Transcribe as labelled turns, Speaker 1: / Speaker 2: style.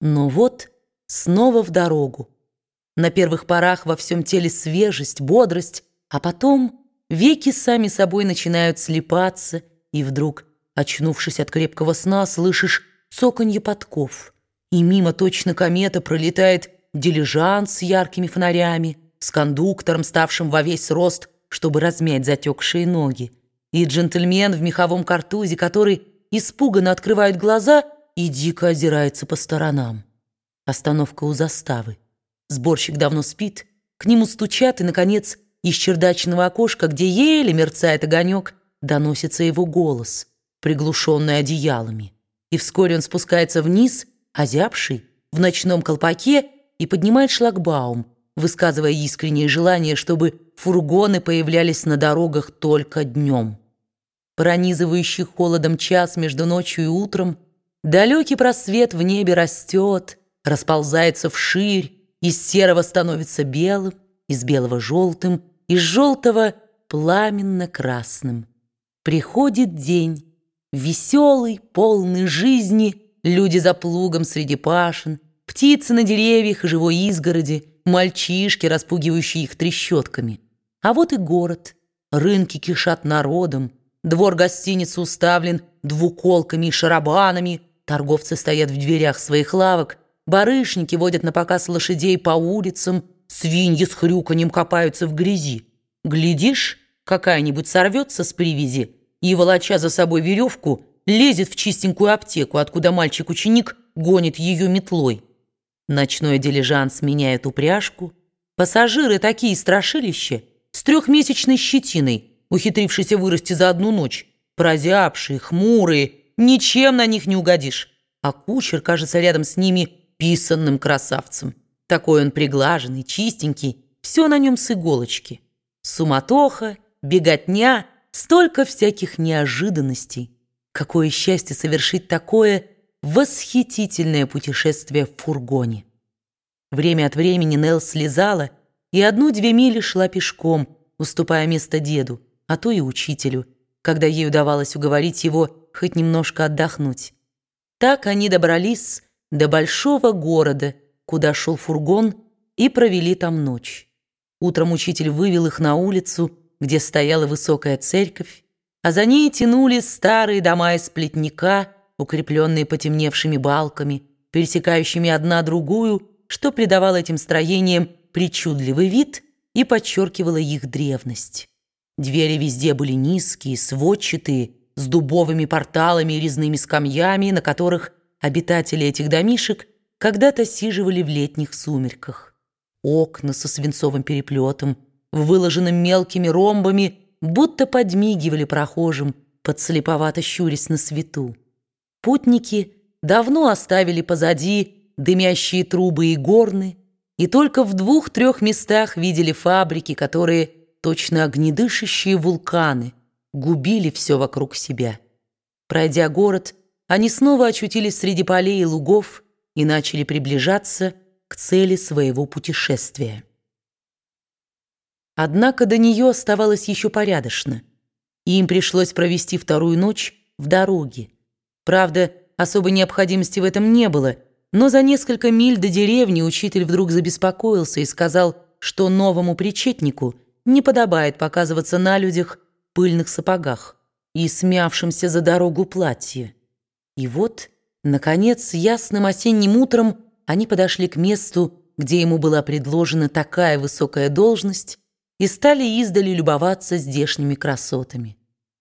Speaker 1: Но вот снова в дорогу. На первых порах во всем теле свежесть, бодрость, а потом веки сами собой начинают слепаться, и вдруг, очнувшись от крепкого сна, слышишь цоканье подков, и мимо точно комета пролетает дилижанс с яркими фонарями, с кондуктором, ставшим во весь рост, чтобы размять затекшие ноги, и джентльмен в меховом картузе, который испуганно открывает глаза и дико озирается по сторонам. Остановка у заставы. Сборщик давно спит, к нему стучат, и, наконец, из чердачного окошка, где еле мерцает огонек, доносится его голос, приглушенный одеялами. И вскоре он спускается вниз, озябший, в ночном колпаке, и поднимает шлагбаум, высказывая искреннее желание, чтобы фургоны появлялись на дорогах только днем. Пронизывающий холодом час между ночью и утром, далекий просвет в небе растет, расползается вширь, из серого становится белым, из белого желтым, из желтого пламенно-красным. Приходит день, веселый, полный жизни, люди за плугом среди пашин, птицы на деревьях и живой изгороди, мальчишки, распугивающие их трещотками. А вот и город, рынки кишат народом, двор гостиницы уставлен двуколками и шарабанами, торговцы стоят в дверях своих лавок, барышники водят на показ лошадей по улицам, свиньи с хрюканьем копаются в грязи. Глядишь, какая-нибудь сорвется с привязи и, волоча за собой веревку, лезет в чистенькую аптеку, откуда мальчик-ученик гонит ее метлой. Ночной дилижанс меняет упряжку. Пассажиры такие страшилища, с трехмесячной щетиной, ухитрившиеся вырасти за одну ночь, прозябшие, хмурые, ничем на них не угодишь. А кучер кажется рядом с ними писанным красавцем. Такой он приглаженный, чистенький, все на нем с иголочки. Суматоха, беготня, столько всяких неожиданностей. Какое счастье совершить такое восхитительное путешествие в фургоне. Время от времени Нелл слезала и одну-две мили шла пешком, уступая место деду, а то и учителю, когда ей удавалось уговорить его хоть немножко отдохнуть. Так они добрались до большого города, куда шел фургон, и провели там ночь. Утром учитель вывел их на улицу, где стояла высокая церковь, а за ней тянулись старые дома из плетника, укрепленные потемневшими балками, пересекающими одна другую, что придавало этим строениям причудливый вид и подчеркивало их древность. Двери везде были низкие, сводчатые, с дубовыми порталами и резными скамьями, на которых обитатели этих домишек когда-то сиживали в летних сумерках. Окна со свинцовым переплетом, выложенным мелкими ромбами, будто подмигивали прохожим, подслеповато щурясь на свету. Путники давно оставили позади дымящие трубы и горны, и только в двух-трех местах видели фабрики, которые, точно огнедышащие вулканы, губили все вокруг себя. Пройдя город, они снова очутились среди полей и лугов и начали приближаться к цели своего путешествия. Однако до нее оставалось еще порядочно, и им пришлось провести вторую ночь в дороге, Правда, особой необходимости в этом не было, но за несколько миль до деревни учитель вдруг забеспокоился и сказал, что новому причетнику не подобает показываться на людях пыльных сапогах и смявшимся за дорогу платье. И вот, наконец, ясным осенним утром они подошли к месту, где ему была предложена такая высокая должность, и стали издали любоваться здешними красотами.